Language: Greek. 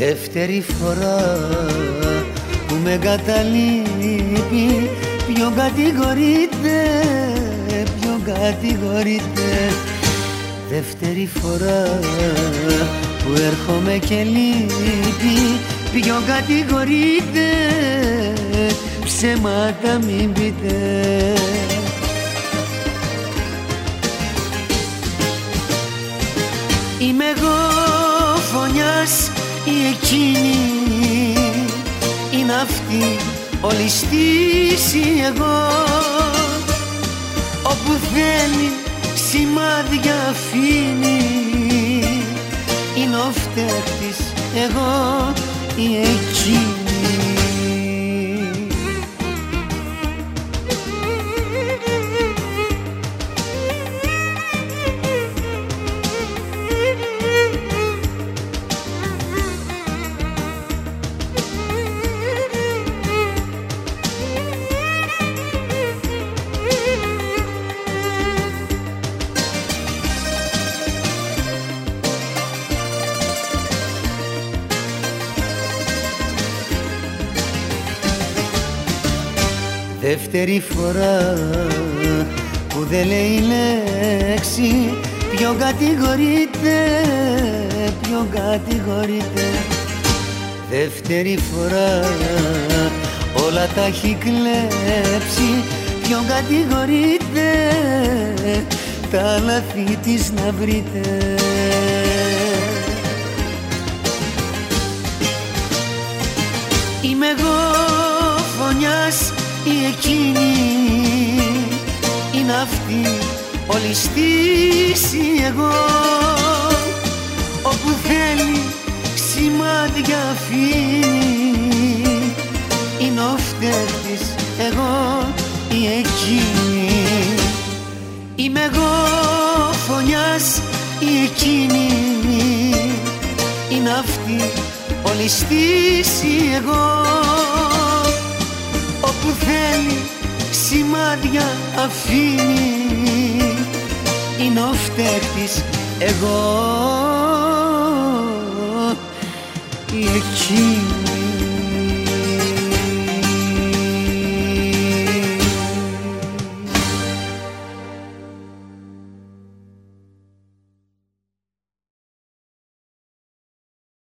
Δεύτερη φορά που με καταλείπει Ποιο κατηγορείται, ποιο κατηγορείται Δεύτερη φορά που έρχομαι και λείπει Ποιο κατηγορείται, ψέματα μην πείτε. Είμαι εγώ φωνιάς η εκείνη. Είναι αυτή όλη στήση εγώ Όπου θέλει σημάδια αφήνει. Είναι ο φταίχτης εγώ η εκείνη Δεύτερη φορά που δεν λέει λέξη Ποιο κατηγορείται, ποιο κατηγορείται Δεύτερη φορά όλα τα έχει κλέψει Ποιο κατηγορείται, τα λαθή της να βρείτε. Είμαι εγώ φωνιάς η εκείνη είναι αυτή όλη στήση εγώ όπου θέλει σημάδια αφήνει. Είναι ο φταίχτης εγώ η εκείνη. Είμαι εγώ φωνιάς η εκείνη. Είναι αυτή όλη στήση εγώ όπου θέλει σημάδια αφήνει. Είναι ο φταίχτης εγώ. Η εκείνη